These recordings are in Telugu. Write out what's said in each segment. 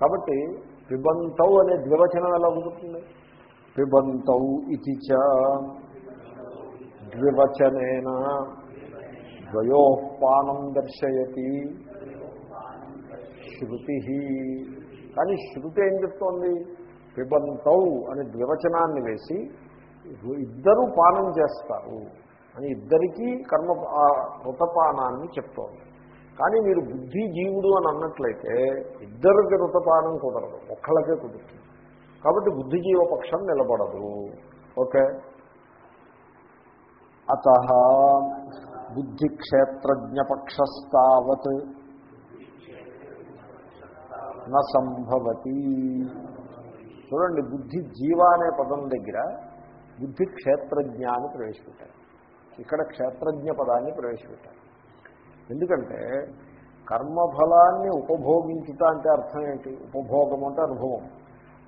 కాబట్టి పిబంతౌ అనే ద్వివచనం ఎలా కుదురుతుంది పిబంతౌ ఇది చ ద్వివచనేన ద్వయోపానం దర్శయతి శృతి. కానీ శృతి ఏం చెప్తోంది? పిబంతౌ అని ద్వివచనాన్ని వేసి ఇద్దరు పానం చేస్తారు అని ఇద్దరికీ కర్మ కృతపానాన్ని చెప్తోంది. కానీ మీరు బుద్ధి జీవుడు అని అన్నట్లయితే ఇద్దరికి ఋతపానం కుదరదు ఒక్కళ్ళకే కుదురుతుంది. కాబట్టి బుద్ధిజీవ పక్షం నిలబడదు. ఓకే? అత బుద్ధిక్షేత్రజ్ఞపక్షస్తావత్ సంభవతి. చూడండి బుద్ధి జీవ అనే పదం దగ్గర బుద్ధి క్షేత్రజ్ఞ అని ప్రవేశపెట్టారు. ఇక్కడ క్షేత్రజ్ఞ పదాన్ని ప్రవేశపెట్టారు. ఎందుకంటే కర్మఫలాన్ని ఉపభోగించుట అంటే అర్థం ఏంటి? ఉపభోగం అంటే అనుభవం.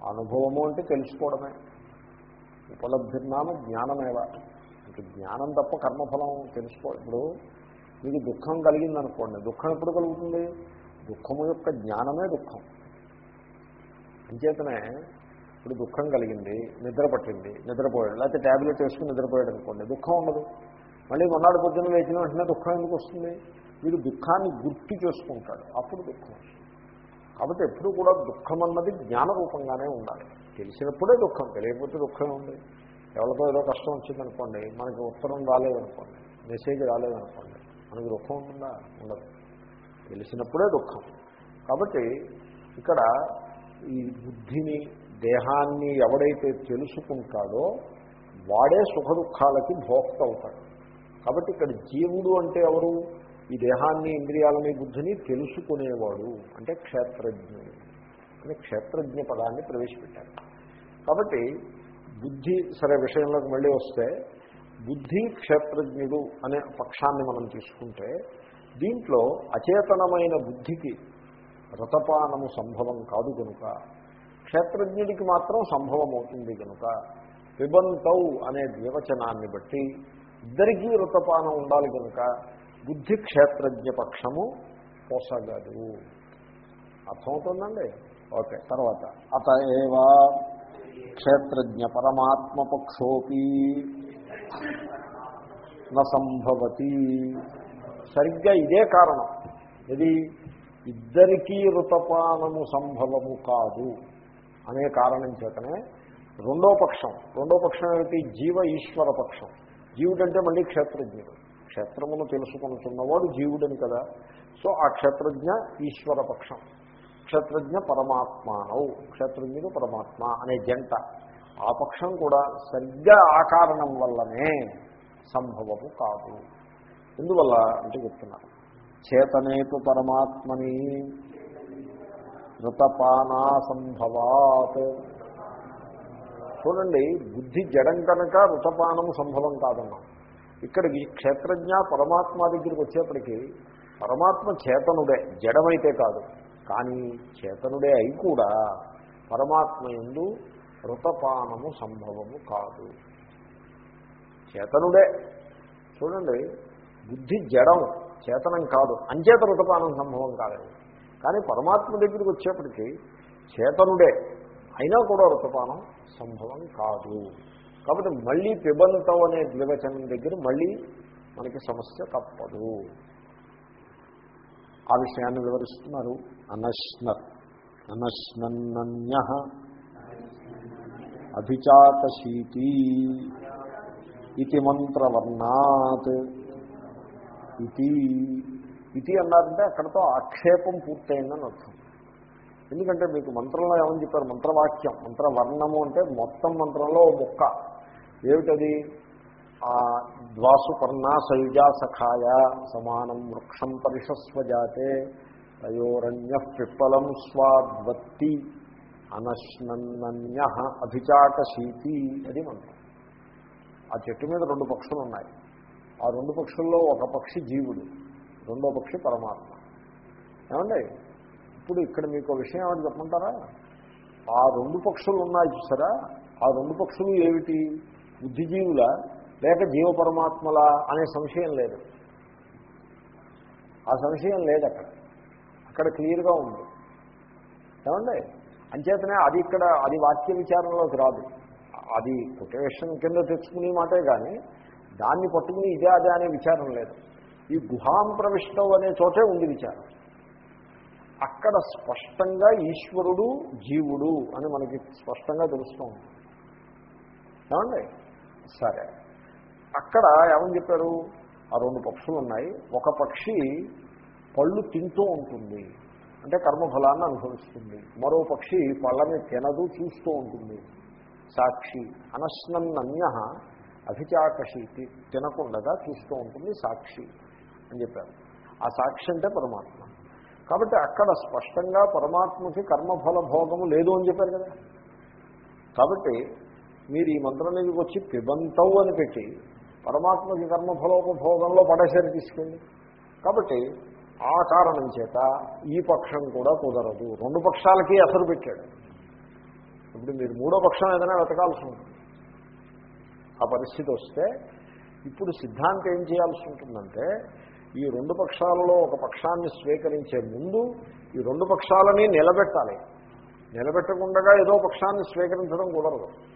అనుభవము అంటే తెలుసుకోవడమే. ఉపలబ్ధిర్నామ జ్ఞానమేవ. ఇంక జ్ఞానం తప్ప కర్మఫలం తెలుసుకో ఇప్పుడు మీకు దుఃఖం కలిగిందనుకోండి దుఃఖం ఎప్పుడు కలుగుతుంది? దుఃఖము యొక్క జ్ఞానమే దుఃఖం. అంచేతనే ఇప్పుడు దుఃఖం కలిగింది నిద్ర పట్టింది నిద్రపోయాడు లేకపోతే ట్యాబ్లెట్ వేసుకుని నిద్రపోయాడు అనుకోండి దుఃఖం ఉండదు. మళ్ళీ మొన్నాడు పొద్దున్న లేచిన వెంటనే దుఃఖం ఎందుకు వస్తుంది? వీడు దుఃఖాన్ని గుర్తు చేసుకుంటాడు. అప్పుడు దుఃఖం కాబట్టి ఎప్పుడు కూడా దుఃఖం అన్నది జ్ఞాన రూపంగానే ఉండాలి. తెలిసినప్పుడే దుఃఖం తెలియకపోతే దుఃఖం ఉంది. ఎవరితో ఏదో కష్టం వచ్చిందనుకోండి మనకి ఉత్తరం రాలేదనుకోండి మెసేజ్ రాలేదనుకోండి మనకి దుఃఖం ఉంటుందా? ఉండదు. తెలిసినప్పుడే దుఃఖం. కాబట్టి ఇక్కడ ఈ బుద్ధిని దేహాన్ని ఎవడైతే తెలుసుకుంటాడో వాడే సుఖ దుఃఖాలకి భోక్త అవుతాడు కాబట్టి ఇక్కడ జీవుడు అంటే ఎవరు? ఈ దేహాన్ని ఇంద్రియాలని బుద్ధిని తెలుసుకునేవాడు అంటే క్షేత్రజ్ఞుడు. అని క్షేత్రజ్ఞ పదాన్ని ప్రవేశపెట్టారు. కాబట్టి బుద్ధి సరే విషయంలోకి మళ్ళీ వస్తే బుద్ధి క్షేత్రజ్ఞుడు అనే పక్షాన్ని మనం తీసుకుంటే దీంట్లో అచేతనమైన బుద్ధికి రతపానము సంభవం కాదు కనుక క్షేత్రజ్ఞుడికి మాత్రం సంభవం అవుతుంది కనుక పిబంతౌ అనే ద్వివచనాన్ని బట్టి ఇద్దరికీ రతపానం ఉండాలి కనుక బుద్ధి క్షేత్రజ్ఞ పక్షము పోసగదు. అర్థమవుతుందండి? ఓకే తర్వాత. అత ఏవా క్షేత్రజ్ఞ పరమాత్మ పక్షోపి సంభవతి. సరిగ్గా ఇదే కారణం. ఇది ఇద్దరికీ ఋతపానము సంభవము కాదు అనే కారణం చేతనే రెండో పక్షం. రెండో పక్షం ఏమిటి? జీవ ఈశ్వర పక్షం. జీవుడంటే మళ్ళీ క్షేత్రజ్ఞుడు. క్షేత్రమును తెలుసుకుంటున్నవాడు జీవుడని కదా. సో ఆ క్షేత్రజ్ఞ ఈశ్వర పక్షం క్షేత్రజ్ఞ పరమాత్మానవు. క్షేత్రజ్ఞుడు పరమాత్మ అనే జంట. ఆ పక్షం కూడా సరిగ్గా ఆ కారణం వల్లనే సంభవము కాదు. ఎందువల్ల అంటే చెప్తున్నారు చేతనేపు పరమాత్మని ఋతపానా సంభవాత్. చూడండి బుద్ధి జడం కనుక ఋతపానము సంభవం కాదన్నాం. ఇక్కడికి క్షేత్రజ్ఞ పరమాత్మ దగ్గరికి వచ్చేప్పటికీ పరమాత్మ చేతనుడే జడమైతే కాదు. కానీ చేతనుడే అయి కూడా పరమాత్మ ఎందు ఋతపానము సంభవము కాదు. చేతనుడే. చూడండి బుద్ధి జడం చేతనం కాదు. అంచేత ఋతపానం సంభవం కాలేదు. కానీ పరమాత్మ దగ్గరికి వచ్చేప్పటికీ చేతనుడే అయినా కూడా ఋతపానం సంభవం కాదు. కాబట్టి మళ్ళీ పిబంతం అనే ద్వివచనం దగ్గర మళ్ళీ మనకి సమస్య తప్పదు. ఆ విషయాన్ని వివరిస్తున్నారు. అనశ్నత్ అనశ్నన్య అభిచాతశీతి ఇది మంత్రవర్ణాత్ ఇది ఇది అన్నారంటే అక్కడతో ఆక్షేపం పూర్తయిందని అర్థం. ఎందుకంటే మీకు మంత్రంలో ఏమని చెప్పారు? మంత్రవాక్యం. మంత్రవర్ణము అంటే మొత్తం మంత్రంలో ఓ ముక్క. ఏమిటది? ఆ ద్వాసుపర్ణ సయుజా సఖాయ సమానం వృక్షం పరిషస్వజాతే తయోరణ్య పిప్పలం స్వాద్వత్తి అనశ్నన్య అభిచాటశీతి అది మంత్రం. ఆ చెట్టు మీద రెండు పక్షులు ఉన్నాయి ఆ రెండు పక్షుల్లో ఒక పక్షి జీవుడు రెండో పక్షి పరమాత్మ. ఏమండి? ఇప్పుడు ఇక్కడ మీకు విషయం ఏమిటి చెప్పమంటారా? ఆ రెండు పక్షులు ఉన్నాయి చూసారా? ఆ రెండు పక్షులు ఏమిటి? బుద్ధిజీవుల లేక జీవ పరమాత్మల అనే సంశయం లేదు. ఆ సంశయం లేదు అక్కడ. అక్కడ క్లియర్గా ఉంది. ఏమండి? అంచేతనే అది ఇక్కడ అది వాక్య విచారంలోకి రాదు. అది కొటేషన్ కింద తెచ్చుకునే మాటే కానీ దాన్ని పట్టుకుని ఇదే అదే అనే విచారం లేదు. ఈ గుహాం ప్రవిష్టం అనే చోటే ఉంది విచారం. అక్కడ స్పష్టంగా ఈశ్వరుడు జీవుడు అని మనకి స్పష్టంగా తెలుస్తూ ఉంది. ఏమండి? సరే. అక్కడ ఏమని చెప్పారు? ఆ రెండు పక్షులు ఉన్నాయి. ఒక పక్షి పళ్ళు తింటూ ఉంటుంది. అంటే కర్మఫలాన్ని అనుభవిస్తుంది. మరో పక్షి పళ్ళని తినదు చూస్తూ ఉంటుంది. సాక్షి అనశ్నన్నన్య అభిచాకషి తినకుండగా చూస్తూ ఉంటుంది సాక్షి అని చెప్పారు. ఆ సాక్షి అంటే పరమాత్మ. కాబట్టి అక్కడ స్పష్టంగా పరమాత్మకి కర్మఫల భోగము లేదు అని చెప్పారు కదా. కాబట్టి మీరు ఈ మంత్రం దగ్గరికి వచ్చి పిబంతవు అని పెట్టి పరమాత్మకి కర్మఫలోపభోగంలో పడేసరి తీసుకెళ్ళి. కాబట్టి ఆ కారణం చేత ఈ పక్షం కూడా కుదరదు. రెండు పక్షాలకి అసలు పెట్టాడు. ఇప్పుడు మీరు మూడో పక్షం ఏదైనా వెతకాల్సి ఉంటుంది. ఆ పరిస్థితి వస్తే ఇప్పుడు సిద్ధాంతం ఏం చేయాల్సి ఉంటుందంటే ఈ రెండు పక్షాలలో ఒక పక్షాన్ని స్వీకరించే ముందు ఈ రెండు పక్షాలని నిలబెట్టాలి. నిలబెట్టకుండా ఏదో పక్షాన్ని స్వీకరించడం కుదరదు.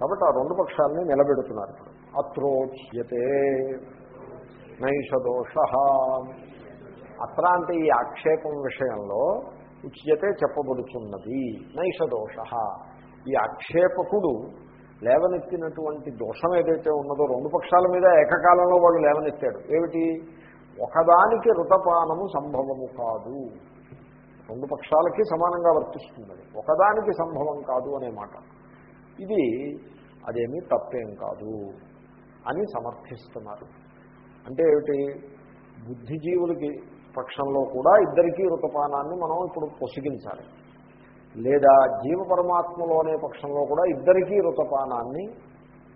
కాబట్టి ఆ రెండు పక్షాలని నిలబెడుతున్నారు ఇప్పుడు. అత్రోచ్యతే నైషదోష అత్ర అంటే ఈ ఆక్షేపం విషయంలో ఉచ్యతే చెప్పబడుతున్నది నైషదోష ఈ ఆక్షేపకుడు లేవనెత్తినటువంటి దోషం ఏదైతే ఉన్నదో రెండు పక్షాల మీద ఏకకాలంలో వాడు లేవనెత్తాడు. ఏమిటి? ఒకదానికి రుతపానము సంభవము కాదు. రెండు పక్షాలకి సమానంగా వర్తిస్తుంది. ఒకదానికి సంభవం కాదు అనే మాట. ఇది అదేమీ తప్పేం కాదు అని సమర్థిస్తున్నారు. అంటే ఏమిటి? బుద్ధిజీవులకి పక్షంలో కూడా ఇద్దరికీ ఋతుపానాన్ని మనం ఇప్పుడు పొసిగించాలి. లేదా జీవ పరమాత్మలో అనే పక్షంలో కూడా ఇద్దరికీ ఋతుపానాన్ని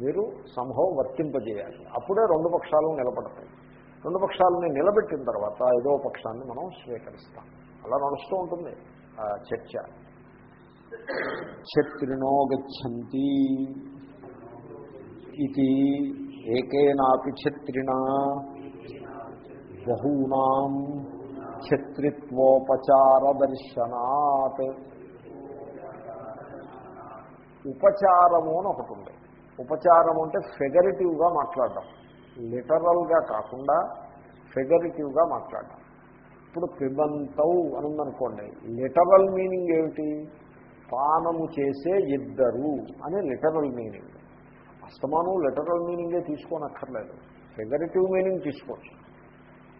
మీరు సంభవం వర్తింపజేయాలి. అప్పుడే రెండు పక్షాలు నిలబడతాయి. రెండు పక్షాలని నిలబెట్టిన తర్వాత ఏదో పక్షాన్ని మనం స్వీకరిస్తాం. అలా నడుస్తూ ఉంటుంది చర్చ. క్షత్రిణో గచ్చంతి ఇది ఏకేనాపి క్షత్రిణ బహూనాం ఛత్రిత్వోపచార దర్శనాత్ ఉపచారము అని ఒకటి ఉంది ఉపచారం అంటే ఫెగరిటివ్గా మాట్లాడడం. లిటరల్గా కాకుండా ఫెగరిటివ్గా మాట్లాడడం. ఇప్పుడు పిబంతవు అని ఉందనుకోండి లిటరల్ మీనింగ్ ఏమిటి? పానము చేసే ఇద్దరు అనే లిటరల్ మీనింగ్ అస్తమానం లిటరల్ మీనింగే తీసుకోనక్కర్లేదు. ఫిగరేటివ్ మీనింగ్ తీసుకోవచ్చు.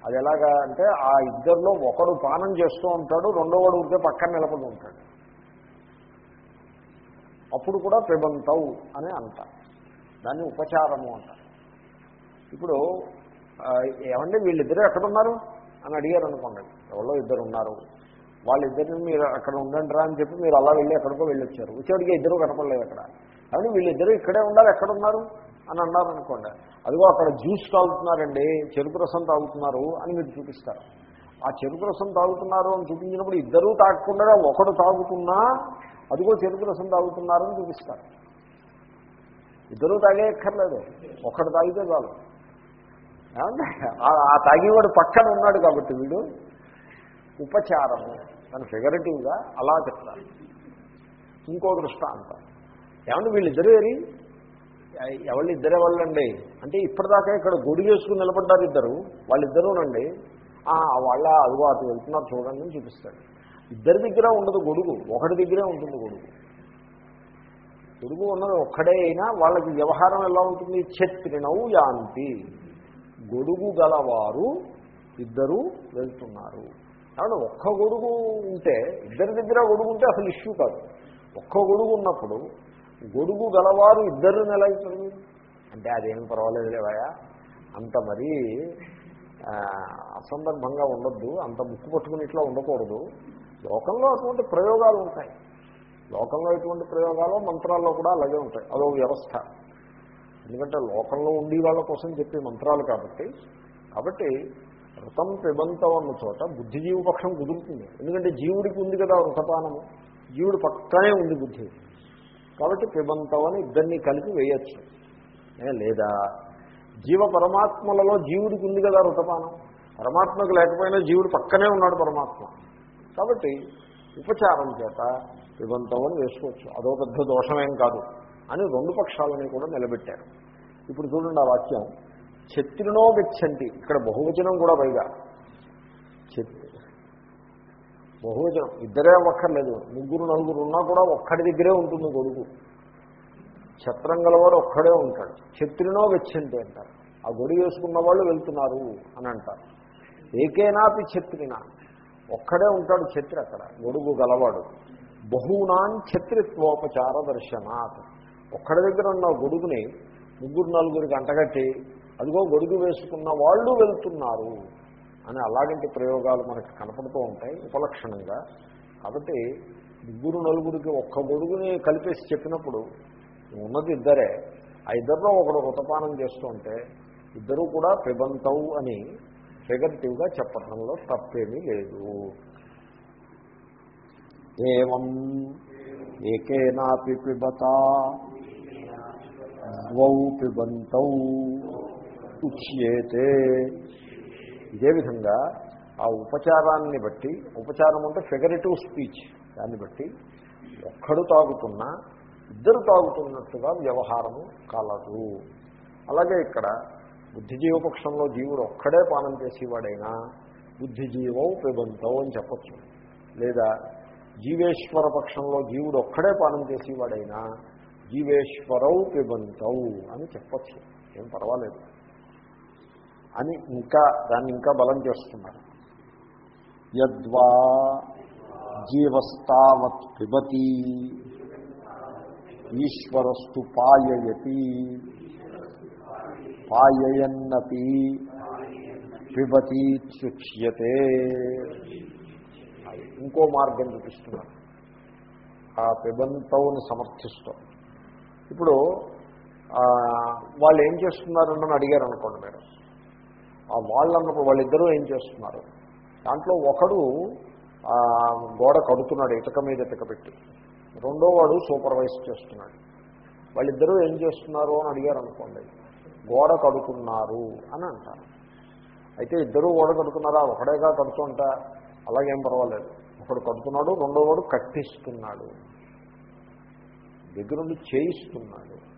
అది ఎలాగా అంటే ఆ ఇద్దరిలో ఒకడు పానం చేస్తూ ఉంటాడు రెండోవాడు ఉంటే పక్కన నిలబడి ఉంటాడు. అప్పుడు కూడా పిబంతవు అని అంటారు. దాన్ని ఉపచారము అంటారు. ఇప్పుడు ఏమంటే వీళ్ళిద్దరూ ఎక్కడున్నారు? అని అడిగారు అనుకోండి ఎవరో ఇద్దరు ఉన్నారు. వాళ్ళిద్దరిని మీరు అక్కడ ఉండండి రా అని చెప్పి మీరు అలా వెళ్ళి ఎక్కడికో వెళ్ళొచ్చారు. వచ్చేటికి ఇద్దరు కనపడలేదు అక్కడ. కాబట్టి వీళ్ళిద్దరూ ఇక్కడే ఉండాలి ఎక్కడున్నారు అని అన్నారు అనుకోండి. అదిగో అక్కడ జ్యూస్ తాగుతున్నారండి చెరుకు రసం తాగుతున్నారు అని మీరు చూపిస్తారు. ఆ చెరుకు రసం తాగుతున్నారు అని చూపించినప్పుడు ఇద్దరూ తాగకుండా ఒకడు తాగుతున్నా అదిగో చెరుకు రసం తాగుతున్నారని చూపిస్తారు. ఇద్దరూ తాగేయక్కర్లేదు. ఒకడు తాగితే చాలు. ఆ- ఆ తాగేవాడు పక్కన ఉన్నాడు కాబట్టి వీడు. ఉపచారము. దాని ఫిగరేటివ్గా అలా చెప్తారు. ఇంకో దృష్టాంతం ఏమంటే వీళ్ళిద్దరూ ఏరి? ఎవళ్ళిద్దరే వాళ్ళండి? అంటే ఇప్పటిదాకా ఇక్కడ గుడి చేసుకుని నిలబడ్డారు ఇద్దరు. వాళ్ళిద్దరూనండి. వాళ్ళ అదిగో అటు వెళ్తున్నారు చూడండి అని చూపిస్తాడు. ఇద్దరి దగ్గర ఉండదు గొడుగు. ఒకటి దగ్గరే ఉంటుంది గొడుగు. గొడుగు ఉన్నది ఒక్కడే అయినా వాళ్ళకి వ్యవహారం ఎలా ఉంటుంది? క్షత్రిణవు యాంతి. గొడుగు గలవారు ఇద్దరు వెళ్తున్నారు. కాబట్టి ఒక్క గొడుగు ఉంటే ఇద్దరి దగ్గర గొడుగు ఉంటే అసలు ఇష్యూ కాదు. ఒక్క గొడుగు ఉన్నప్పుడు గొడుగు గలవారు ఇద్దరు ఎలా అవుతారు అంటే అదేం పర్వాలేదు లేవాయా అంత మరీ అసందర్భంగా ఉండొద్దు అంత ముక్కు పట్టుకుని ఇట్లా ఉండకూడదు. లోకంలో అటువంటి ప్రయోగాలు ఉంటాయి. లోకంలో ఎటువంటి ప్రయోగాలు మంత్రాల్లో కూడా అలాగే ఉంటాయి. అదో వ్యవస్థ. ఎందుకంటే లోకంలో ఉండి వాళ్ళ కోసం చెప్పే మంత్రాలు కాబట్టి కాబట్టి ఋతం పిబంతం అన్న చోట బుద్ధిజీవి పక్షం కుదురుతుంది. ఎందుకంటే జీవుడికి ఉంది కదా వృతపానము జీవుడు పక్కనే ఉంది బుద్ధి. కాబట్టి పిబంతం అని ఇద్దరిని కలిపి వేయచ్చు. లేదా? జీవ పరమాత్మలలో జీవుడికి ఉంది కదా ఋతపానం పరమాత్మకు లేకపోయినా జీవుడు పక్కనే ఉన్నాడు పరమాత్మ. కాబట్టి ఉపచారం చేత పిబంతం అని వేసుకోవచ్చు. అదో పెద్ద దోషమేం కాదు. అని రెండు పక్షాలని కూడా నిలబెట్టారు. ఇప్పుడు చూడండి ఆ వాక్యం. ఛత్రినో గచ్చంటి ఇక్కడ బహువచనం కూడా పైగా. ఛత్రి బహువచనం. ఇద్దరే ఒక్కర్లేదు ముగ్గురు నలుగురు ఉన్నా కూడా ఒక్కడి దగ్గరే ఉంటుంది గొడుగు ఛత్రం గలవాడు ఒక్కడే ఉంటాడు. ఛత్రినో గచ్చంటి అంటారు. ఆ గొడుగు వేసుకున్న వాళ్ళు వెళ్తున్నారు అని అంటారు. ఏకేనాపి ఛత్రిన. ఒక్కడే ఉంటాడు ఛత్రి అక్కడ. గొడుగు గలవాడు. బహునాన్ ఛత్రిత్వోపచార దర్శనాత్ ఒక్కడి దగ్గర ఉన్న గొడుగుని ముగ్గురు నలుగురికి అంటగట్టి అదిగో గొడుగు వేసుకున్న వాళ్ళు వెళ్తున్నారు అని అలాగంటి ప్రయోగాలు మనకి కనపడుతూ ఉంటాయి ఉపలక్షణంగా. కాబట్టి ముగ్గురు నలుగురికి ఒక్క గొడుగుని కలిపేసి చెప్పినప్పుడు ఉన్నది ఇద్దరే. ఆ ఇద్దరిలో ఒకడు రుతపానం చేస్తుంటే ఇద్దరూ కూడా పిబంతవు అని ఫిగర్టివ్గా చెప్పడంలో తప్పేమీ లేదు. ఏం ఏకేనాపి పిబత ద్వౌ పిబంతౌ. ఉచ్యేతే ఇదే విధంగా ఆ ఉపచారాన్ని బట్టి ఉపచారం అంటే ఫిగరేటివ్ స్పీచ్ దాన్ని బట్టి ఒక్కడు తాగుతున్నా ఇద్దరు తాగుతున్నట్టుగా వ్యవహారము కలదు. అలాగే ఇక్కడ బుద్ధిజీవపక్షంలో జీవుడు ఒక్కడే పానం చేసేవాడైనా బుద్ధిజీవం పిబంతం అని చెప్పచ్చు. లేదా జీవేశ్వర పక్షంలో జీవుడు ఒక్కడే పానం చేసేవాడైనా జీవేశ్వరవు పిబంతౌ అని చెప్పచ్చు. ఏం పర్వాలేదు. అని ఇంకా దాన్ని ఇంకా బలం చేస్తున్నారు. యద్వా జీవస్తావత్ పిబతి ఈశ్వరస్తు పాయయతి పాయయన్నపి పిబతీత్యుచ్యతే ఇంకో మార్గం చూపిస్తున్నారు. ఆ పిబంతవుని సమర్థిస్తాం. ఇప్పుడు వాళ్ళు ఏం చేస్తున్నారని అడిగారు అనుకోండి మీరు. ఆ వాళ్ళు అన్నప్పుడు వాళ్ళిద్దరూ ఏం చేస్తున్నారు? దాంట్లో ఒకడు గోడ కడుతున్నాడు ఇటుక మీద ఇటుక పెట్టి. రెండో వాడు సూపర్వైజ్ చేస్తున్నాడు. వాళ్ళిద్దరూ ఏం చేస్తున్నారు అని అడిగారు అనుకోండి. గోడ కడుతున్నారు అని అంటారు. అయితే ఇద్దరూ గోడ కడుతున్నారా? ఒకడేగా కడుతుంటా అలాగేం పర్వాలేదు. ఒకడు కడుతున్నాడు రెండో వాడు కట్టిస్తున్నాడు. దగ్గరుండి చేయిస్తున్నాడు.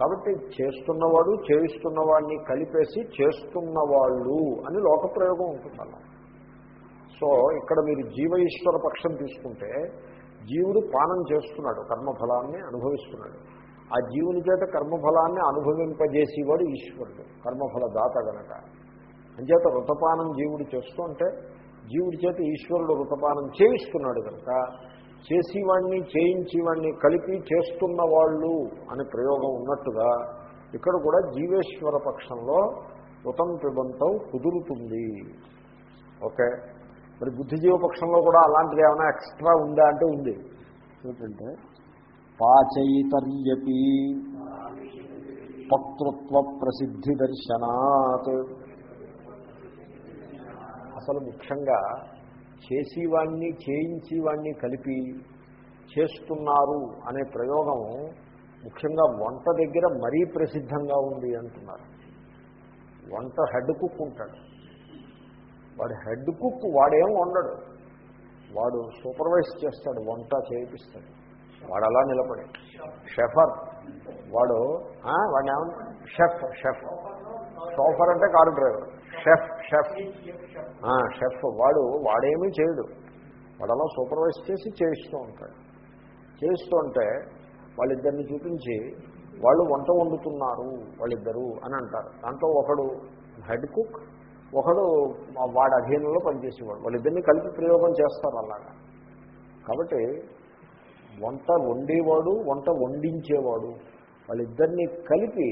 కాబట్టి చేస్తున్నవాడు చేయిస్తున్నవాడిని కలిపేసి చేస్తున్నవాళ్ళు అని లోకప్రయోగం ఉంటుంది అలా. సో ఇక్కడ మీరు జీవ ఈశ్వర పక్షం తీసుకుంటే జీవుడు పానం చేస్తున్నాడు కర్మఫలాన్ని అనుభవిస్తున్నాడు. ఆ జీవుని చేత కర్మఫలాన్ని అనుభవింపజేసేవాడు ఈశ్వరుడు కర్మఫల దాత గనక. అంచేత రుతపానం జీవుడు చేస్తుంటే జీవుడి చేత ఈశ్వరుడు రుతపానం చేయిస్తున్నాడు కనుక చేసేవాడిని చేయించేవాడిని కలిపి చేస్తున్న వాళ్ళు అనే ప్రయోగం ఉన్నట్టుగా ఇక్కడ కూడా జీవేశ్వర పక్షంలో రుతం పిబంతం కుదురుతుంది. ఓకే. మరి బుద్ధిజీవ పక్షంలో కూడా అలాంటిది ఏమైనా ఎక్స్ట్రా ఉందా అంటే ఉంది. ఏంటంటే పాచయితర్యపి పక్తృత్వ ప్రసిద్ధి దర్శనాత్. అసలు ముఖ్యంగా చేసేవాణ్ణి చేయించేవాణ్ణి కలిపి చేస్తున్నారు అనే ప్రయోగం ముఖ్యంగా వంట దగ్గర మరీ ప్రసిద్ధంగా ఉంది అంటున్నారు. వంట హెడ్ కుక్ ఉంటాడు. వాడు హెడ్ కుక్ వాడేం వండడు. వాడు సూపర్వైజ్ చేస్తాడు వంట చేయిస్తాడు వాడు అలా నిలబడి. షెఫర్. వాడు వాడిని ఏమన్నా షెఫ్ షెఫ్. సోఫర్ అంటే car driver. Chef chef. Chef వాడు వాడేమీ చేయడు. వాడు అలా సూపర్వైజ్ చేసి చేయిస్తూ ఉంటాడు. చేయిస్తూ ఉంటే వాళ్ళిద్దరిని చూపించి వాళ్ళు వంట వండుతున్నారు వాళ్ళిద్దరూ అని అంటారు. దాంట్లో ఒకడు హెడ్ కుక్ ఒకడు వాడి అధీనంలో పనిచేసేవాడు. వాళ్ళిద్దరిని కలిపి ప్రయోగం చేస్తారు అలాగా. కాబట్టి వంట వండేవాడు వంట వండించేవాడు. వాళ్ళిద్దరినీ కలిపి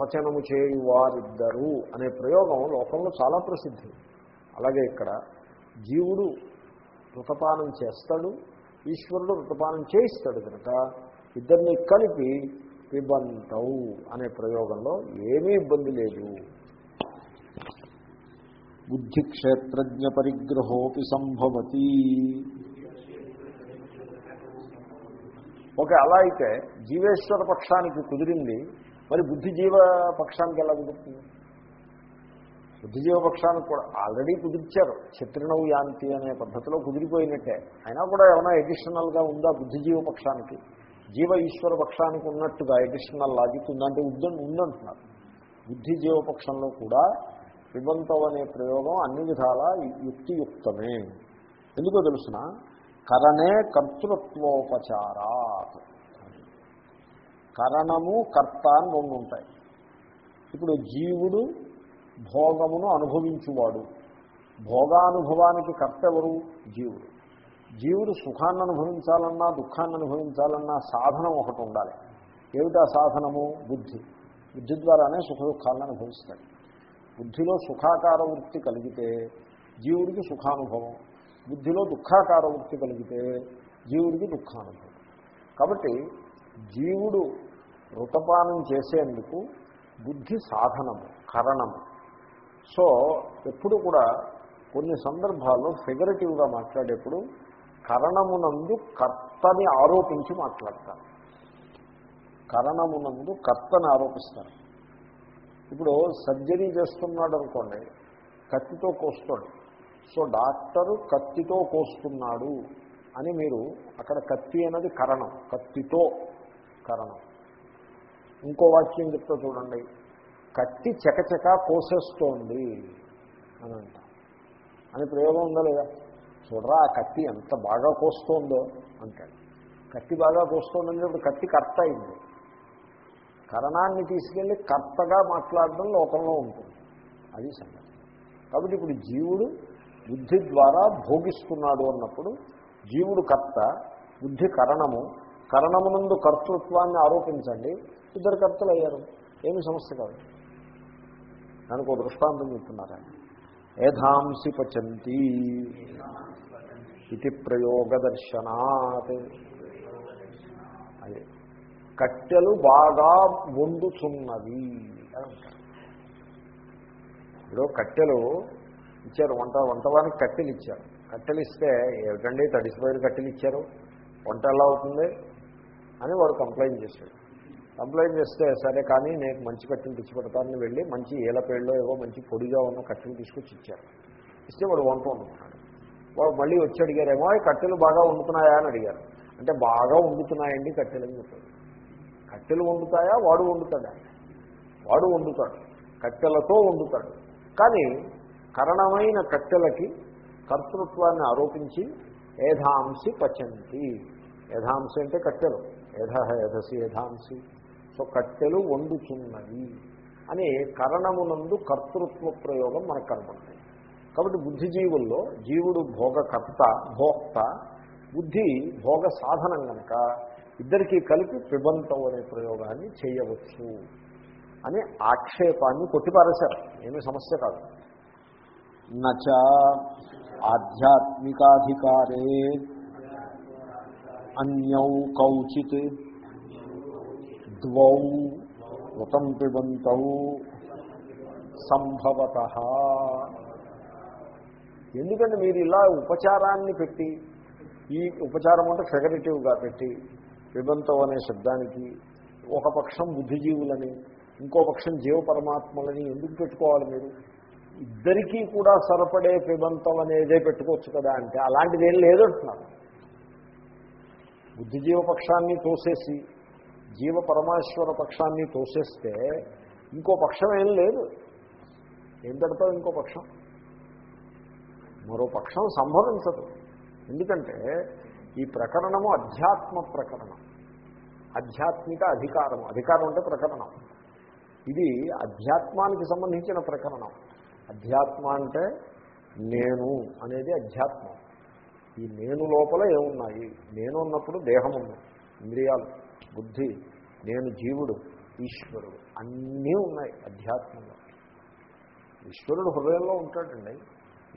పచనము చేయువారిద్దరు అనే ప్రయోగం లోకంలో చాలా ప్రసిద్ధి. అలాగే ఇక్కడ జీవుడు ఋతపానం చేస్తాడు ఈశ్వరుడు ఋతపానం చేయిస్తాడు కనుక ఇద్దరిని కలిపి పిబంతవు అనే ప్రయోగంలో ఏమీ ఇబ్బంది లేదు. బుద్ధిక్షేత్రజ్ఞ పరిగ్రహోపి సంభవతి. ఓకే అలా అయితే జీవేశ్వర పక్షానికి కుదిరింది మరి బుద్ధిజీవ పక్షానికి ఎలా కుదురుతుంది? బుద్ధిజీవపక్షానికి కూడా ఆల్రెడీ కుదిర్చారు. చిత్రణవు యాంతి అనే పద్ధతిలో కుదిరిపోయినట్టే. అయినా కూడా ఏమైనా ఎడిషనల్గా ఉందా బుద్ధిజీవ పక్షానికి? జీవ ఈశ్వర పక్షానికి ఉన్నట్టుగా ఎడిషనల్ లాజిక్ ఉందంటే ఉందని ఉందంటున్నారు. బుద్ధిజీవపక్షంలో కూడా పిబంతం అనే ప్రయోగం అన్ని విధాలా యుక్తియుక్తమే. ఎందుకో తెలుసిన? కరణే కర్తృత్వోపచారాత్. కరణము కర్త అని రెండు ఉంటాయి. ఇప్పుడు జీవుడు భోగమును అనుభవించువాడు. భోగానుభవానికి కర్త ఎవరు? జీవుడు. జీవుడు సుఖాన్ని అనుభవించాలన్నా దుఃఖాన్ని అనుభవించాలన్నా సాధనం ఒకటి ఉండాలి. ఏమిటా సాధనము? బుద్ధి. బుద్ధి ద్వారానే సుఖ దుఃఖాలను అనుభవిస్తాడు. బుద్ధిలో సుఖాకార వృత్తి కలిగితే జీవుడికి సుఖానుభవం. బుద్ధిలో దుఃఖాకార వృత్తి కలిగితే జీవుడికి దుఃఖానుభవం. కాబట్టి జీవుడు ఋతపానం చేసేందుకు బుద్ధి సాధనము కరణము. సో ఎప్పుడు కూడా కొన్ని సందర్భాల్లో ఫిగరేటివ్గా మాట్లాడేప్పుడు కరణమునందు కర్తని ఆరోపించి మాట్లాడతారు. కరణమునందు కర్తని ఆరోపిస్తారు. ఇప్పుడు సర్జరీ చేస్తున్నాడు అనుకోండి కత్తితో కోస్తాడు. సో డాక్టరు కత్తితో కోస్తున్నాడు అని మీరు అక్కడ కత్తి అనేది కరణం కత్తితో. కరణం. ఇంకో వాక్యం చెప్తా చూడండి. కత్తి చకచక కోసేస్తోంది అని అంట. అని ప్రయోగం ఉందా లేదా? చూడరా ఆ కత్తి ఎంత బాగా కోస్తోందో అంటాడు. కత్తి బాగా కోస్తోందంటే ఇప్పుడు కత్తి కర్త అయింది. కరణాన్ని తీసుకెళ్ళి కర్తగా మాట్లాడడం లోకంలో ఉంటుంది. అది సంగతి. కాబట్టి ఇప్పుడు జీవుడు బుద్ధి ద్వారా భోగిస్తున్నాడు అన్నప్పుడు జీవుడు కర్త బుద్ధి కరణము కరణమునందు కర్తృత్వాన్ని ఆరోపించండి. ఇద్దరు కర్తలు అయ్యారు ఏమి సమస్య కాదు. దానికి ఒక దృష్టాంతం చెప్తున్నారు ఆయన. ఏధాంసి పచంతి ఇది ప్రయోగ దర్శనాత్ అదే. కట్టెలు బాగా వండుచున్నవి అని ఇప్పుడు కట్టెలు ఇచ్చారు. వంట వంటవానికి కట్టెలు ఇచ్చారు. కట్టెలు ఇస్తే ఏమిటండి? తడిసిపోయిన కట్టెలు ఇచ్చారు. వంట ఎలా అవుతుంది? అని వాడు కంప్లైంట్ చేశాడు. కంప్లైంట్ చేస్తే సరే కానీ నేను మంచి కట్టెలు తెచ్చిపెడతానని వెళ్ళి మంచి ఏలపేళ్ళలో ఏవో మంచి పొడిగా ఉన్న కట్టెలు తీసుకొచ్చి ఇచ్చారు. ఇస్తే వాడు వంట వాడు మళ్ళీ వచ్చి అడిగారేమో "ఈ కట్టెలు బాగా వండుతున్నాయా? అని అడిగారు. అంటే బాగా వండుతున్నాయండి కట్టెలు అని చెప్పాడు. కట్టెలు వండుతాయా? వాడు వండుతాడా? వాడు వండుతాడు. కట్టెలతో వండుతాడు. కానీ కరణమైన కట్టెలకి కర్తృత్వాన్ని ఆరోపించి ఏధాంసి పచంతి. ఏధాంసి అంటే కట్టెలు. ఏధ ఏధసి ఏధాంసి సో కట్టెలు వండుచున్నవి అని కరణమునందు కర్తృత్వ ప్రయోగం మనకు కనపడుతుంది కాబట్టి బుద్ధిజీవుల్లో జీవుడు భోగకర్త భోక్త బుద్ధి భోగ సాధనం కనుక ఇద్దరికీ కలిపి పిబంతం అనే ప్రయోగాన్ని చేయవచ్చు అని ఆక్షేపాన్ని కొట్టిపారేశారు. ఏమీ సమస్య కాదు. నచ ఆధ్యాత్మికాధికారే అన్యౌ కౌచిత్. ద్వౌ ఉతం పిబంతౌ సంభవత. ఎందుకంటే మీరు ఇలా ఉపచారాన్ని పెట్టి ఈ ఉపచారం అంటే ఫెగరేటివ్గా పెట్టి పిబంతం అనే శబ్దానికి ఒక పక్షం బుద్ధిజీవులని ఇంకో పక్షం జీవ పరమాత్మలని ఎందుకు పెట్టుకోవాలి మీరు? ఇద్దరికీ కూడా సరిపడే పిబంతం అనేదే పెట్టుకోవచ్చు కదా అంటే అలాంటిది ఏం లేదంటున్నారు. బుద్ధిజీవ పక్షాన్ని తోసేసి జీవ పరమాశ్వర పక్షాన్ని తోసేస్తే ఇంకో పక్షం ఏం లేదు. ఏం పెడతావు ఇంకో పక్షం? మరో పక్షం సంభవించదు. ఎందుకంటే ఈ ప్రకరణము అధ్యాత్మ ప్రకరణం. ఆధ్యాత్మిక అధికారం. అధికారం అంటే ప్రకరణం. ఇది అధ్యాత్మానికి సంబంధించిన ప్రకరణం. అధ్యాత్మ అంటే నేను అనేది అధ్యాత్మం. ఈ నేను లోపల ఏమున్నాయి? నేను ఉన్నప్పుడు దేహం ఉంది ఇంద్రియాలు బుద్ధి నేను జీవుడు ఈశ్వరుడు అన్నీ ఉన్నాయి అధ్యాత్మంలో. ఈశ్వరుడు హృదయంలో ఉంటాడండి.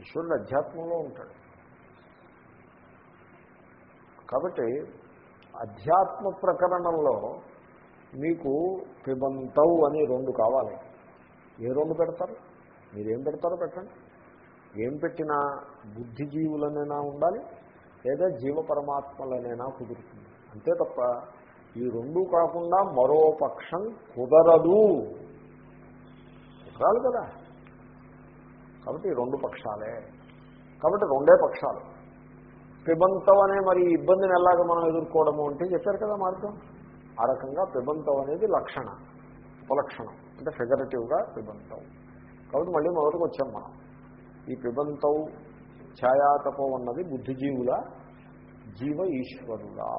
ఈశ్వరుడు అధ్యాత్మంలో ఉంటాడు. కాబట్టి అధ్యాత్మ ప్రకరణంలో మీకు పిబంతవు అని రెండు కావాలి. ఏ రెండు పెడతారు? మీరేం పెడతారో పెట్టండి. ఏం పెట్టినా బుద్ధిజీవులనైనా ఉండాలి లేదా జీవ పరమాత్మలనైనా కుదురుతుంది. అంతే తప్ప ఈ రెండు కాకుండా మరో పక్షం కుదరదు. కుదరాలి కదా. కాబట్టి రెండు పక్షాలే. కాబట్టి రెండే పక్షాలు. పిబంతం అనే మరి ఇబ్బందిని ఎలాగ మనం ఎదుర్కోవడము అంటే చెప్పారు కదా మార్గం. ఆ రకంగా పిబంతం అనేది లక్షణ ఉపలక్షణం. అంటే ఫిగరేటివ్గా పిబంతం కాబట్టి మళ్ళీ మొదటికి వచ్చాం మనం. ఈ పిబంతం ఛాయాతపం అన్నది బుద్ధిజీవుల జీవ ఈశ్వరులా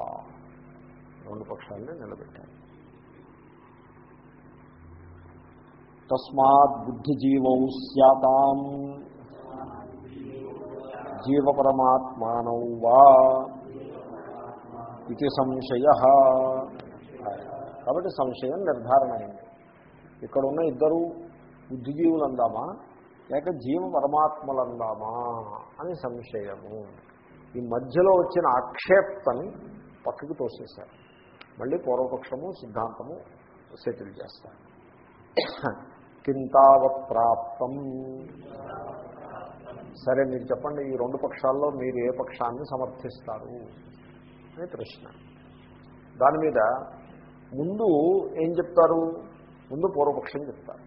రెండు పక్షాలని నిలబెట్టారు. తస్మాత్ బుద్ధిజీవౌ స్యాతాం. జీవపరమాత్మానం వా. ఇది సంశయ. కాబట్టి సంశయం నిర్ధారణ అయింది ఇక్కడ ఉన్న ఇద్దరు బుద్ధిజీవులు అందామా లేక జీవ పరమాత్మలందామా అని సంశయము. ఈ మధ్యలో వచ్చిన ఆక్షేప్తని పక్కకి తోసేశారు. మళ్ళీ పూర్వపక్షము సిద్ధాంతము సెటిల్ చేస్తారు. కింతావత్ ప్రాప్తం సరే మీరు చెప్పండి ఈ రెండు పక్షాల్లో మీరు ఏ పక్షాన్ని సమర్థిస్తారు? అని ప్రశ్న. దాని మీద ముందు ఏం చెప్తారు? ముందు పూర్వపక్షం చెప్తారు.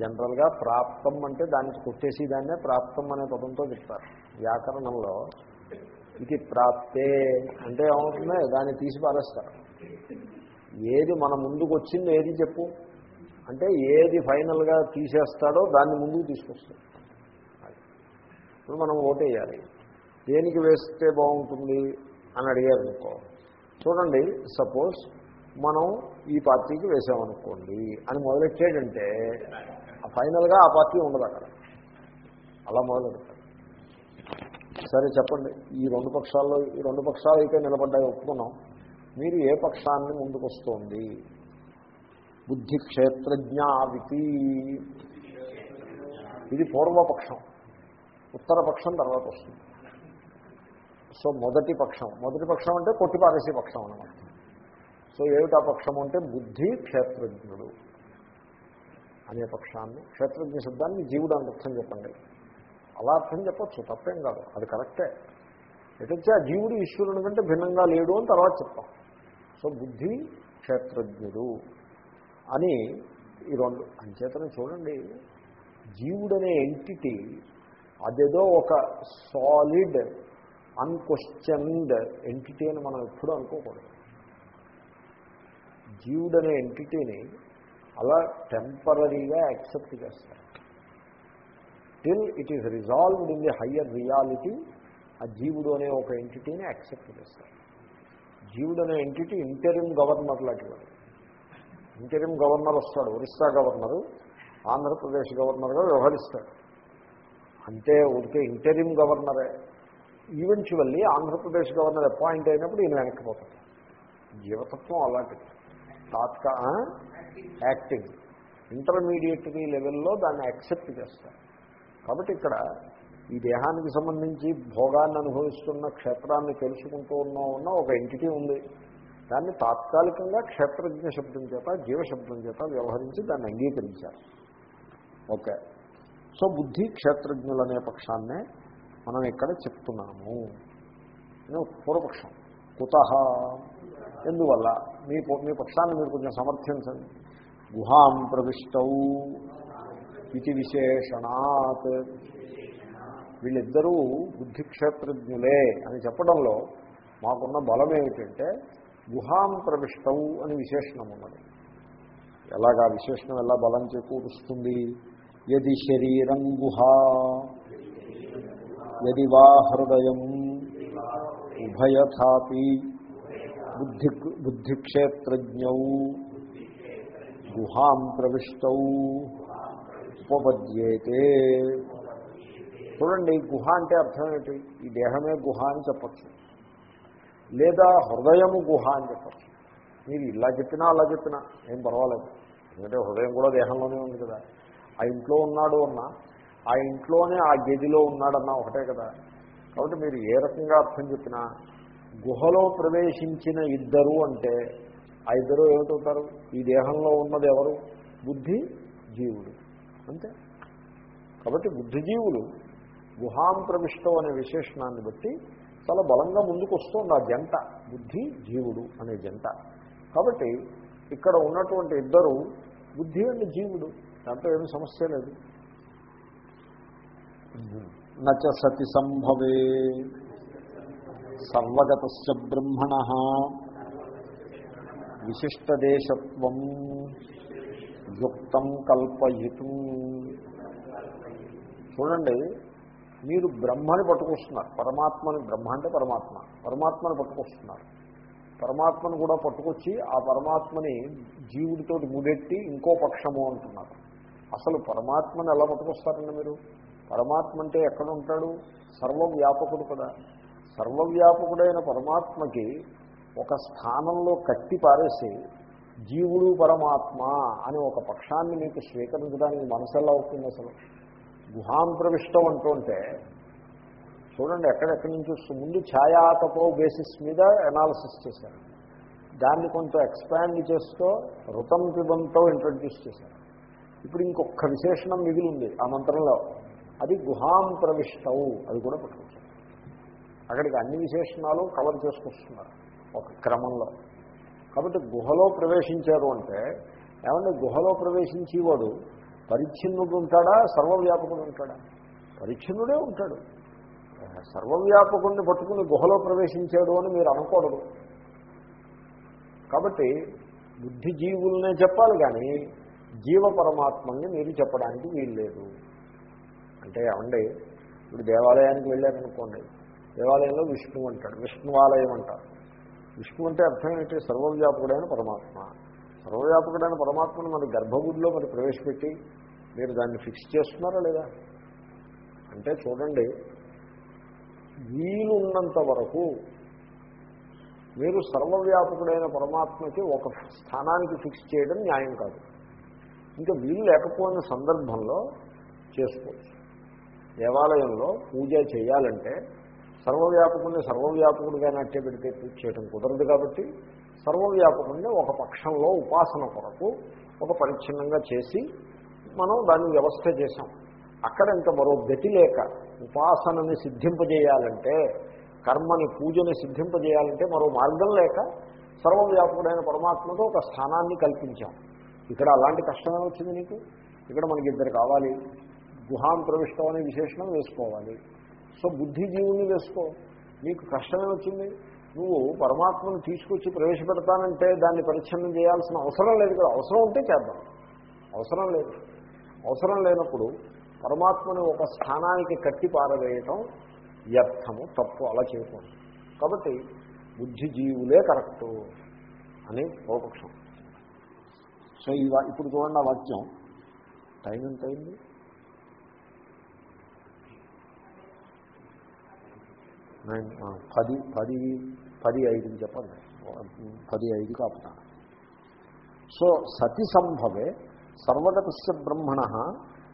జనరల్గా ప్రాప్తం అంటే దానికి కొట్టేసి దాన్నే ప్రాప్తం అనే పదంతో చెప్తారు. వ్యాకరణంలో ఇది ప్రాప్తే అంటే ఏమవుతుందో దాన్ని తీసి పారేస్తారు ఏది మన ముందుకు వచ్చింది ఏది చెప్పు. అంటే ఏది ఫైనల్గా తీసేస్తాడో దాన్ని ముందుకు తీసుకొస్తాడు. ఇప్పుడు మనం ఓటేయాలి. దేనికి వేస్తే బాగుంటుంది అని అడిగారు అనుకో చూడండి సపోజ్ మనం ఈ పార్టీకి వేసామనుకోండి అని మొదలెట్టాడంటే ఫైనల్గా ఆ పార్టీ ఉండదు అక్కడ. అలా మొదలెడతారు. సరే చెప్పండి. ఈ రెండు పక్షాల్లో ఈ రెండు పక్షాలు అయితే నిలబడ్డాయి ఒప్పుకున్నాం. మీరు ఏ పక్షాన్ని ముందుకు వస్తోంది బుద్ధి క్షేత్రజ్ఞావితి ఇది పూర్వపక్షం. ఉత్తరపక్షం తర్వాత వస్తుంది. సో మొదటి పక్షం. మొదటి పక్షం అంటే కొట్టిపారేసే పక్షం అనమాట సో ఏమిటా పక్షం అంటే బుద్ధి క్షేత్రజ్ఞుడు అనే పక్షాన్ని క్షేత్రజ్ఞ శబ్దాన్ని జీవుడు అని అర్థం చెప్పండి. అలా అర్థం చెప్పచ్చు తప్పేం కాదు అది కరెక్టే. ఎటొచ్చి? ఆ జీవుడు ఈశ్వరుని కంటే భిన్నంగా లేడు అని తర్వాత చెప్తాం. సో బుద్ధి క్షేత్రజ్ఞుడు అని ఈ రెండు అంచేతనే చూడండి జీవుడనే ఎంటిటీ అదేదో ఒక సాలిడ్ అన్క్వశ్చన్డ్ ఎంటిటీ అని మనం ఎప్పుడూ అనుకోకూడదు. జీవుడనే ఎంటిటీని అలా టెంపరీగా యాక్సెప్ట్ చేస్తారు. Till it is resolved in the higher reality ఆ జీవుడు అనే ఒక ఎంటిటీని యాక్సెప్ట్ చేస్తారు. జీవుడు అనే ఎంటిటీ ఇంటరిమ్ గవర్నర్ లాంటివాడు. ఇంటరిమ్ గవర్నర్ వస్తాడు ఒరిస్సా గవర్నరు ఆంధ్రప్రదేశ్ గవర్నర్గా వ్యవహరిస్తాడు. అంటే ఊరికే ఇంటరిమ్ గవర్నరే ఈవెన్చువల్లీ ఆంధ్రప్రదేశ్ గవర్నర్ అపాయింట్ అయినప్పుడు ఈయన వెనక్కిపోతాడు జీవతత్వం అలాంటిది. తాత్కా యాక్టింగ్. ఇంటర్మీడియటరీ లెవెల్లో దాన్ని యాక్సెప్ట్ చేస్తారు. కాబట్టి ఇక్కడ ఈ దేహానికి సంబంధించి భోగాన్ని అనుభవిస్తున్న క్షేత్రాన్ని తెలుసుకుంటూ ఉన్న ఉన్న ఒక ఎంటిటీ ఉంది. దాన్ని తాత్కాలికంగా క్షేత్రజ్ఞ శబ్దం చేత జీవశబ్దం చేత వ్యవహరించి దాన్ని అంగీకరించారు. ఓకే. సో బుద్ధి క్షేత్రజ్ఞులనే పక్షాన్నే మనం ఇక్కడ చెప్తున్నాము. పూర్వపక్షం. కుత ఎందువల్ల? మీ మీ పక్షాన్ని మీరు కొంచెం సమర్థించండి. గుహాం ప్రవిష్టౌ ఇది విశేషణాత్. వీళ్ళిద్దరూ బుద్ధిక్షేత్రజ్ఞులే అని చెప్పడంలో మాకున్న బలం ఏమిటంటే గుహాం ప్రవిష్టవు అని విశేషణం ఉన్నది ఎలాగా విశేషణం ఎలా బలం చేకూరుస్తుంది? యది శరీరం గుహా యది వా హృదయం ఉభయథాపి బుద్ధి బుద్ధిక్షేత్రజ్ఞౌ. గుహాం ప్రవిష్టౌ. ఉపపద్యేతే. చూడండి గుహ అంటే అర్థం ఏంటి? ఈ దేహమే గుహ అని చెప్పచ్చు. లేదా హృదయము గుహ అని చెప్పచ్చు. మీరు ఇలా చెప్పినా అలా చెప్పినా ఏం పర్వాలేదు. ఎందుకంటే హృదయం కూడా దేహంలోనే ఉంది కదా. ఆ ఇంట్లో ఉన్నాడు అన్నా ఆ ఇంట్లోనే ఆ గదిలో ఉన్నాడన్నా ఒకటే కదా. కాబట్టి మీరు ఏ రకంగా అర్థం చెప్పినా గుహలో ప్రవేశించిన ఇద్దరు అంటే ఆ ఇద్దరు ఏమిటవుతారు? ఈ దేహంలో ఉన్నది ఎవరు? బుద్ధి జీవుడు. అంతే. కాబట్టి బుద్ధిజీవులు గుహాం ప్రవిష్టం అనే విశేషణాన్ని బట్టి చాలా బలంగా ముందుకు వస్తుంది ఆ జంట. బుద్ధి జీవుడు అనే జంట. కాబట్టి ఇక్కడ ఉన్నటువంటి ఇద్దరు బుద్ధి అండ్ జీవుడు. దాంట్లో ఏమి సమస్య లేదు. నచ సతి సంభవే. సర్వగత బ్రహ్మణ. విశిష్టదేశత్వం యుక్తం కల్పయుతం. చూడండి మీరు బ్రహ్మని పట్టుకొస్తున్నారు. పరమాత్మని బ్రహ్మ అంటే పరమాత్మ. పరమాత్మని పట్టుకొస్తున్నారు. పరమాత్మను కూడా పట్టుకొచ్చి ఆ పరమాత్మని జీవుడితో ముడెట్టి ఇంకో పక్షము అంటున్నారు. అసలు పరమాత్మని ఎలా పట్టుకొస్తారండి మీరు? పరమాత్మ అంటే ఎక్కడ ఉంటాడు? సర్వవ్యాపకుడు కదా. సర్వవ్యాపకుడైన పరమాత్మకి ఒక స్థానంలో కట్టి పారేసి జీవుడు పరమాత్మ అని ఒక పక్షాన్ని మీకు స్వీకరించడానికి మనసు ఎలా అవుతుంది అసలు? గుహాం ప్రవిష్టం అంటుంటే చూడండి ఎక్కడెక్కడి నుంచి వస్తుంది ముందు ఛాయాతపో బేసిస్ మీద అనాలిసిస్ చేశారు. దాన్ని కొంచెం ఎక్స్పాండ్ చేస్తూ రుతం పిబంతో ఇంట్రడ్యూస్ చేశారు. ఇప్పుడు ఇంకొక విశేషణం మిగిలి ఉంది ఆ మంత్రంలో. అది గుహాం ప్రవిష్టవు అది కూడా పట్టుకొచ్చారు. అక్కడికి అన్ని విశేషణాలు కవర్ చేసుకొస్తున్నారు. ఒక క్రమంలో. కాబట్టి గుహలో ప్రవేశించారు అంటే ఏమంటే గుహలో ప్రవేశించేవాడు పరిచ్ఛిన్నుడు ఉంటాడా సర్వవ్యాపకుడు ఉంటాడా? పరిచ్ఛిన్నుడే ఉంటాడు. సర్వవ్యాపకుడిని పట్టుకుని గుహలో ప్రవేశించాడు అని మీరు అనకూడదు. కాబట్టి బుద్ధిజీవులనే చెప్పాలి కానీ జీవ పరమాత్మని మీరు చెప్పడానికి వీల్లేదు. అంటే ఏమండి ఇప్పుడు దేవాలయానికి వెళ్ళారనుకోండి దేవాలయంలో విష్ణువు అంటాడు విష్ణువాలయం అంటారు. విష్ణు అంటే అర్థం ఏంటి? సర్వవ్యాపకుడైన పరమాత్మ. సర్వవ్యాపకుడైన పరమాత్మను మన గర్భగుడిలో మరి ప్రవేశపెట్టి మీరు దాన్ని ఫిక్స్ చేస్తున్నారా లేదా? అంటే చూడండి వీలున్నంత వరకు మీరు సర్వవ్యాపకుడైన పరమాత్మకి ఒక స్థానానికి ఫిక్స్ చేయడం న్యాయం కాదు. ఇంకా వీలు లేకపోయిన సందర్భంలో చేసుకోవచ్చు. దేవాలయంలో పూజ చేయాలంటే సర్వవ్యాపకుడిని సర్వవ్యాపకుడిగా నట్టే పెడితే పూజ చేయడం కుదరదు కాబట్టి సర్వవ్యాపకుడిని ఒక పక్షంలో ఉపాసన కొరకు ఒక పరిచ్ఛిన్నంగా చేసి మనం దాన్ని వ్యవస్థ చేశాం. అక్కడ ఇంకా మరో గతి లేక ఉపాసనని సిద్ధింపజేయాలంటే కర్మని పూజని సిద్ధింపజేయాలంటే మరో మార్గం లేక సర్వవ్యాపకుడైన పరమాత్మతో ఒక స్థానాన్ని కల్పించాం. ఇక్కడ అలాంటి కష్టమే వచ్చింది నీకు? ఇక్కడ మనకి ఇద్దరు కావాలి. గుహాం ప్రవిష్టం అనే విశేషణం వేసుకోవాలి. సో బుద్ధిజీవుని వేసుకో. నీకు కష్టమే వచ్చింది. నువ్వు పరమాత్మను తీసుకొచ్చి ప్రవేశపెడతానంటే దాన్ని పరిచ్ఛిన్నం చేయాల్సిన అవసరం లేదు కదా. అవసరం ఉంటే చేద్దాం. అవసరం లేదు. అవసరం లేనప్పుడు పరమాత్మని ఒక స్థానానికి కట్టి పారవేయటం వ్యర్థము తప్పు అలా చేయకూడదు. కాబట్టి బుద్ధిజీవులే కరెక్టు అని పూర్వపక్షం సో ఈ ఇప్పుడు చూడండి ఆ వాక్యం. టైం ఎంత అయింది? నైన్ పది పది పది ఐదుని చెప్పండి. పది ఐదు కాపుతాను సో సతి సంభవే సర్వగతస్య బ్రహ్మణ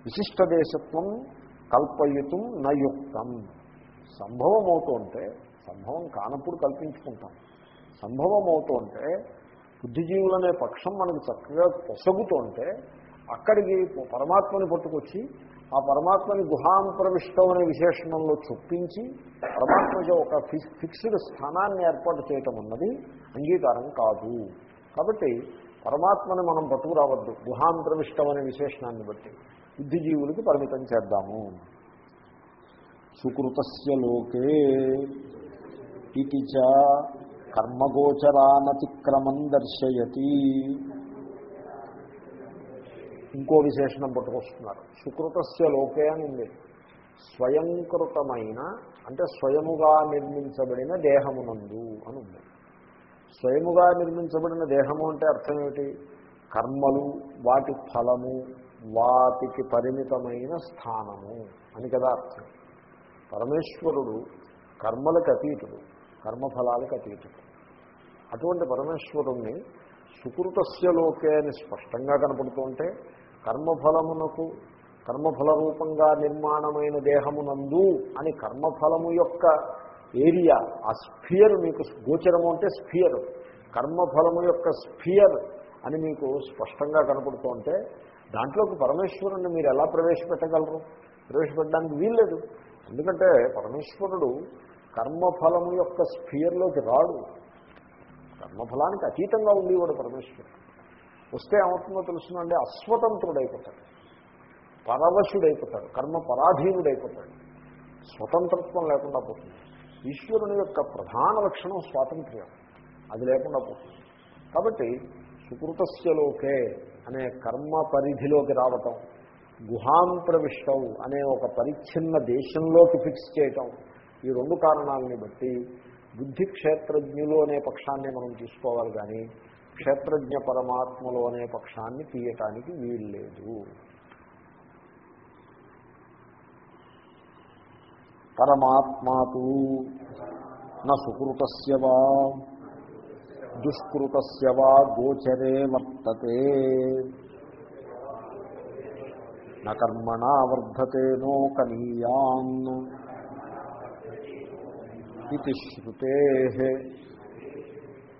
విశిష్టదేశత్వం కల్పయుతం నయుక్తం సంభవం అవుతుంటే సంభవం కానప్పుడు కల్పించుకుంటాం. సంభవం అవుతుంటే బుద్ధిజీవులనే పక్షం మనకు చక్కగా పొసగుతుంటే అక్కడికి పరమాత్మని పట్టుకొచ్చి ఆ పరమాత్మని గుహాం ప్రవిష్టం అనే విశేషణంలో చొప్పించి పరమాత్మకి ఒక ఫిక్స్డ్ స్థానాన్ని ఏర్పాటు చేయటం అన్నది అంగీకారం కాదు. కాబట్టి పరమాత్మని మనం పట్టుకురావద్దు గుహాం ప్రవిష్టం అనే విశేషణాన్ని బట్టి బుద్ధిజీవులకి పరిమితం చేద్దాము. సుకృతస్య లోకే ఇది చ కర్మగోచరానతిక్రమం దర్శయతి. ఇంకో విశేషణం పట్టుకొస్తున్నారు. సుకృతస్య లోకే అని ఉంది. స్వయంకృతమైన అంటే స్వయముగా నిర్మించబడిన దేహమునందు అని ఉంది. స్వయముగా నిర్మించబడిన దేహము అంటే అర్థం ఏమిటి? కర్మలు వాటి ఫలము వాటికి పరిమితమైన స్థానము అని కదా అర్థం. పరమేశ్వరుడు కర్మలకు అతీతుడు కర్మఫలాలకు అతీతుడు. అటువంటి పరమేశ్వరుణ్ణి సుకృతస్య లోకే అని స్పష్టంగా కనపడుతుంటే కర్మఫలమునకు కర్మఫల రూపంగా నిర్మాణమైన దేహమునందు అని కర్మఫలము యొక్క ఏరియా ఆ స్ఫియర్ మీకు గోచరము అంటే స్ఫియర్ కర్మఫలము యొక్క స్ఫియర్ అని మీకు స్పష్టంగా కనపడుతుంటే దాంట్లోకి పరమేశ్వరుణ్ణి మీరు ఎలా ప్రవేశపెట్టగలరు? ప్రవేశపెట్టడానికి వీల్లేదు. ఎందుకంటే పరమేశ్వరుడు కర్మఫలము యొక్క స్ఫియర్లోకి రాడు. కర్మఫలానికి అతీతంగా ఉండేవాడు పరమేశ్వరుడు. వస్తే ఏమవుతుందో తెలుసునండి అస్వతంత్రుడైపోతాడు. పరవశుడైపోతాడు కర్మ పరాధీనుడైపోతాడు స్వతంత్రత్వం లేకుండా పోతుంది. ఈశ్వరుని యొక్క ప్రధాన లక్షణం స్వాతంత్ర్యం. అది లేకుండా పోతుంది. కాబట్టి సుకృతస్యలోకే అనే కర్మ పరిధిలోకి రావటం గుహాం ప్రవిష్టం అనే ఒక పరిచ్ఛిన్న దేశంలోకి ఫిక్స్ చేయటం ఈ రెండు కారణాలని బట్టి బుద్ధి క్షేత్రజ్ఞులు అనే పక్షాన్ని మనం తీసుకోవాలి కానీ క్షేత్రజ్ఞ పరమాత్మలు అనే పక్షాన్ని తీయటానికి వీల్లేదు. పరమాత్మాతు న సుకృతస్య వా దుష్కృతస్య వా గోచరే వర్తతే. నకర్మణ వర్ధతే నో కనీయాన్. ఇది శృతే.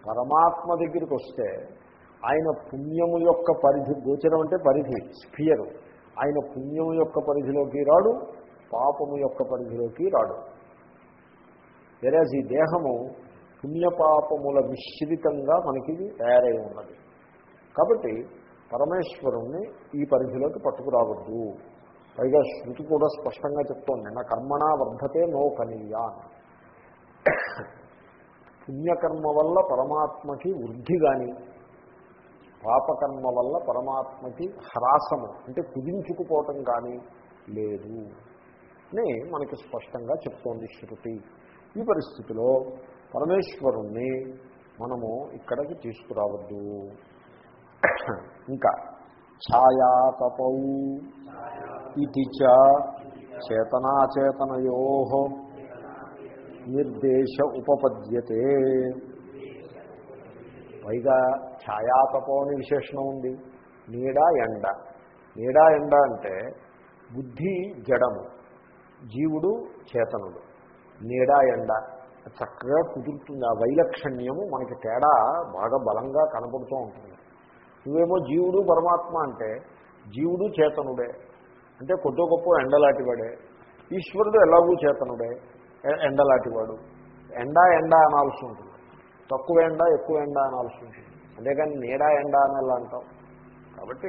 పరమాత్మ దగ్గరికి వస్తే ఆయన పుణ్యము యొక్క పరిధి గోచరం అంటే పరిధి స్ఫియరు. ఆయన పుణ్యము యొక్క పరిధిలోకి రాడు పాపము యొక్క పరిధిలోకి రాడు. వెరాజ్ ఈ దేహము పుణ్యపాపముల మిశ్రితంగా మనకి తయారై ఉన్నది. కాబట్టి పరమేశ్వరుణ్ణి ఈ పరిధిలోకి పట్టుకురావద్దు. పైగా శృతి కూడా స్పష్టంగా చెప్తోంది నా కర్మణా వర్ధతే నో కనీయా పుణ్యకర్మ వల్ల పరమాత్మకి వృద్ధి కానీ పాపకర్మ వల్ల పరమాత్మకి హ్రాసము అంటే కుదించుకుపోవటం కానీ లేదు అని మనకి స్పష్టంగా చెప్తోంది శృతి. ఈ పరిస్థితిలో పరమేశ్వరుణ్ణి మనము ఇక్కడికి తీసుకురావద్దు. ఇంకా ఛాయాతపౌ ఇది చేతనాచేతనయో నిర్దేశ ఉపపద్యతే. పైగా ఛాయాతపం అని విశేషణం ఉంది నీడ ఎండ. నీడ ఎండ అంటే బుద్ధి జడము. జీవుడు చేతనుడు. నీడ ఎండ. చక్కగా కుదురుతుంది. ఆ వైలక్షణ్యము మనకి తేడా బాగా బలంగా కనపడుతూ ఉంటుంది. నువ్వేమో జీవుడు పరమాత్మ అంటే జీవుడు చేతనుడే. అంటే కొద్ది గొప్ప ఎండలాంటివాడే. ఈశ్వరుడు ఎలాగూ చేతనుడే. ఎండలాంటి వాడు ఎండ ఎండ అనాల్సి ఉంటుంది. తక్కువ ఎండ ఎక్కువ ఎండ అనాల్సి ఉంటుంది. అంతేకాని నీడ ఎండ అని ఎలా అంటాం. కాబట్టి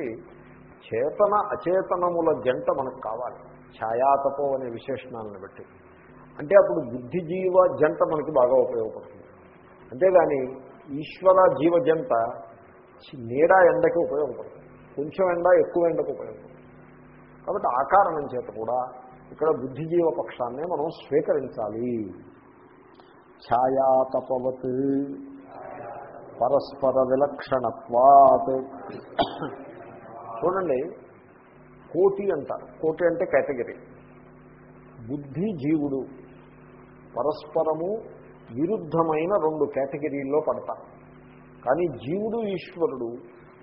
చేతన అచేతనముల జంట మనకు కావాలి. ఛాయాతపో అనే విశేషణాలను బట్టి. అంటే అప్పుడు బుద్ధిజీవ జంట మనకి బాగా ఉపయోగపడుతుంది. అంతేగాని ఈశ్వర జీవ జంట నీడా నీడ ఎండకి ఉపయోగపడుతుంది. కొంచెం ఎండ ఎక్కువ ఎండకు ఉపయోగపడుతుంది. కాబట్టి ఆ కారణం చేత కూడా ఇక్కడ బుద్ధిజీవ పక్షాన్నే మనం స్వీకరించాలి. ఛాయాతపవత్ పరస్పర విలక్షణత్వాత్. చూడండి కోటి అంటారు. కోటి అంటే కేటగిరీ. బుద్ధి జీవుడు పరస్పరము విరుద్ధమైన రెండు కేటగిరీల్లో పడతారు. కానీ జీవుడు ఈశ్వరుడు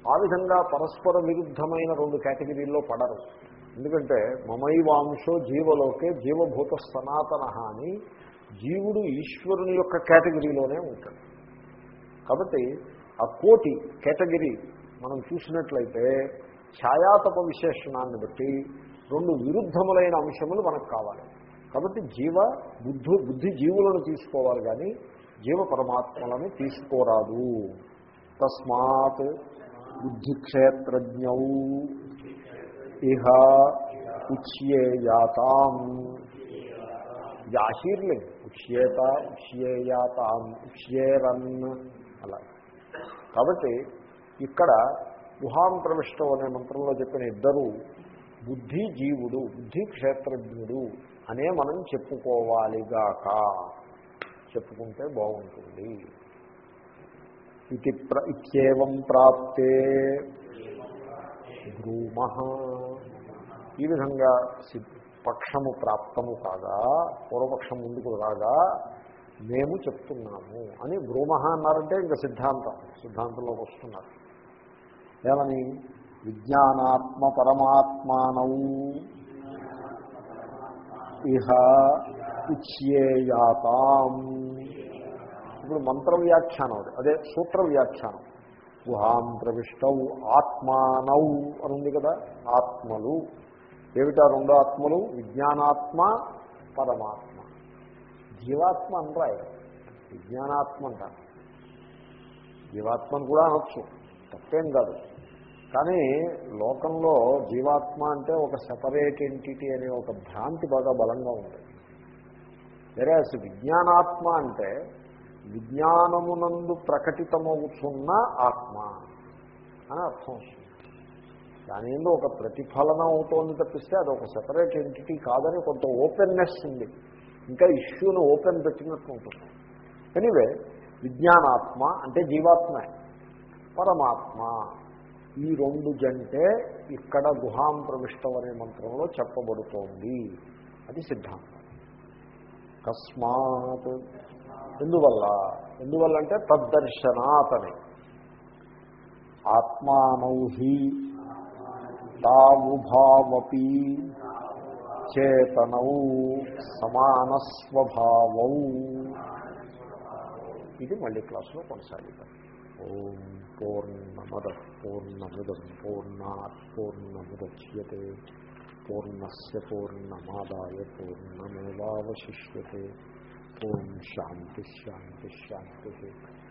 ఆ విధంగా పరస్పర విరుద్ధమైన రెండు కేటగిరీల్లో పడరు. ఎందుకంటే మమైవాంశో జీవలోకే జీవభూత సనాతన అని జీవుడు ఈశ్వరుని యొక్క కేటగిరీలోనే ఉంటాడు. కాబట్టి ఆ కోటి కేటగిరీ మనం చూసినట్లయితే ఛాయాతప విశేషణాన్ని బట్టి రెండు విరుద్ధములైన అంశములు మనకు కావాలి. కాబట్టి జీవ బుద్ధు బుద్ధి జీవులను తీసుకోవాలి కానీ జీవ పరమాత్మలను తీసుకోరాదు. తస్మాత్ బుద్ధిక్షేత్రజ్ఞౌ. ఇహ ఉచ్యేయాతాం యాహీర్లింగ్ ఉచ్యేత ఉచ్యేయాతాం ఉచ్యేరన్ అలా. కాబట్టి ఇక్కడ గుహాం ప్రవిష్టం అనే మంత్రంలో చెప్పిన ఇద్దరు బుద్ధి జీవుడు బుద్ధి క్షేత్రజ్ఞుడు అనే మనం చెప్పుకోవాలిగాక. చెప్పుకుంటే బాగుంటుంది. ఇది ప్ర ఇత్యేవం ప్రాప్తే. భ్రూమ ఈ విధంగా పక్షము ప్రాప్తము కాగా పూర్వపక్షం ముందుకు రాగా మేము చెప్తున్నాము అని భ్రూమ అన్నారంటే ఇంకా సిద్ధాంతం సిద్ధాంతంలోకి వస్తున్నారు. ఏమని? విజ్ఞానాత్మ పరమాత్మానౌ ఇహ ఇచ్చేయాతాం ఇప్పుడు మంత్ర వ్యాఖ్యానం అది అదే సూత్ర వ్యాఖ్యానం గుహాం ప్రవిష్టౌ ఆత్మానౌ అని ఉంది కదా ఆత్మలు. ఏమిటా రెండు ఆత్మలు? విజ్ఞానాత్మ పరమాత్మ. జీవాత్మ అనరాయ విజ్ఞానాత్మ అంటారు. జీవాత్మను కూడా అనొచ్చు. తప్పేం కాదు. కానీ లోకంలో జీవాత్మ అంటే ఒక సెపరేట్ ఎంటిటీ అనే ఒక భ్రాంతి బాగా బలంగా ఉంది. వేరే విజ్ఞానాత్మ అంటే విజ్ఞానమునందు ప్రకటితమవుతున్న ఆత్మ అని అర్థం వస్తుంది. దాని ఏందో ఒక ప్రతిఫలనం అవుతోంది తప్పిస్తే అది ఒక సెపరేట్ ఎంటిటీ కాదని కొంత ఓపెన్నెస్ ఉంది. ఇంకా ఇష్యూను ఓపెన్ పెట్టినట్టు ఉంటుంది. ఎనివే విజ్ఞానాత్మ అంటే జీవాత్మే. పరమాత్మ. ఈ రెండు జంటే ఇక్కడ గుహాం ప్రవిష్టం అనే మంత్రంలో చెప్పబడుతోంది. అది సిద్ధాంతం. కస్మాత్. ఎందువల్ల? ఎందువల్ల అంటే తద్దర్శనాతని ఆత్మానౌహి తావుభావపి చేతనౌ సమానస్వభావౌ ఇది మళ్ళీ క్లాసులో కొనసాగిద్దాం ఓం పూర్ణమద పూర్ణముదం పూర్ణాత్ పూర్ణముద్యతే పూర్ణస్ పూర్ణమాదాయ పూర్ణమేవాశిష్యతే ఓం శాంతి శాంతి శాంతి